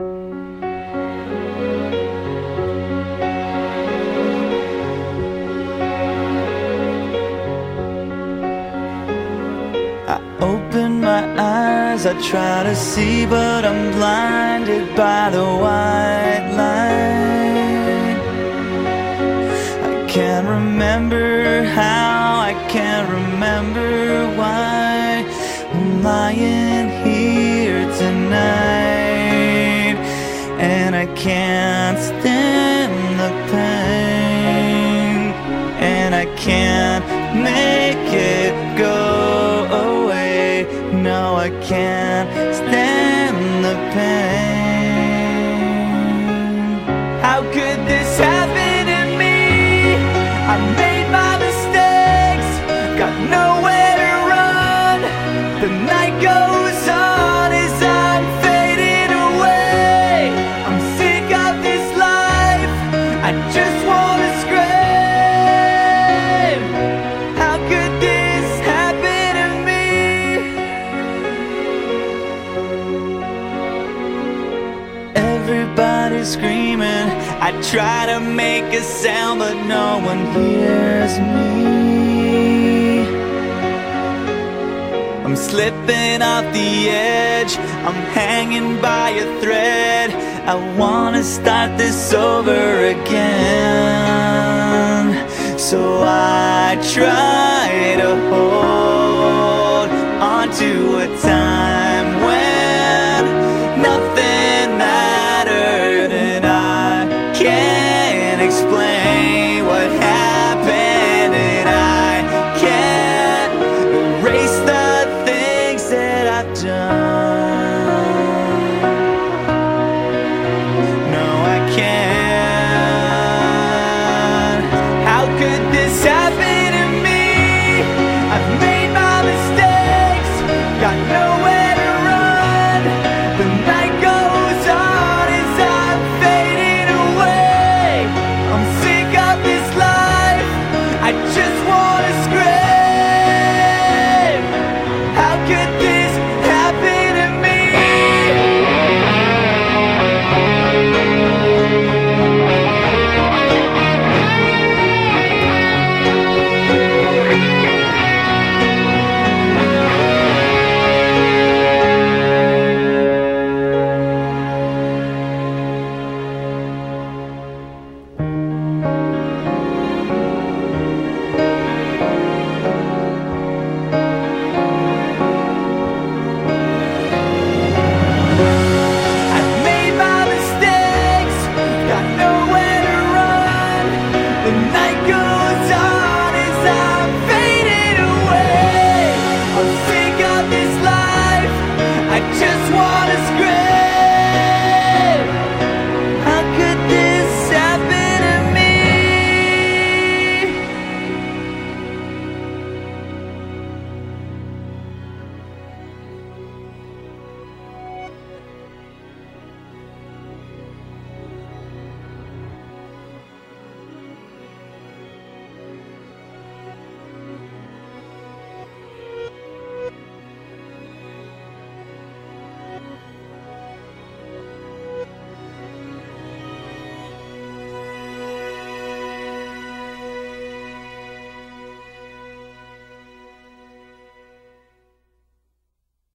I open my eyes, I try to see, but I'm blinded by the white light. I can't remember how, I can't remember why I'm lying can't stand the pain, and I can't make it go away. No, I can't screaming. I try to make a sound, but no one hears me. I'm slipping off the edge. I'm hanging by a thread. I wanna start this over again. So I try to hold on to a time explain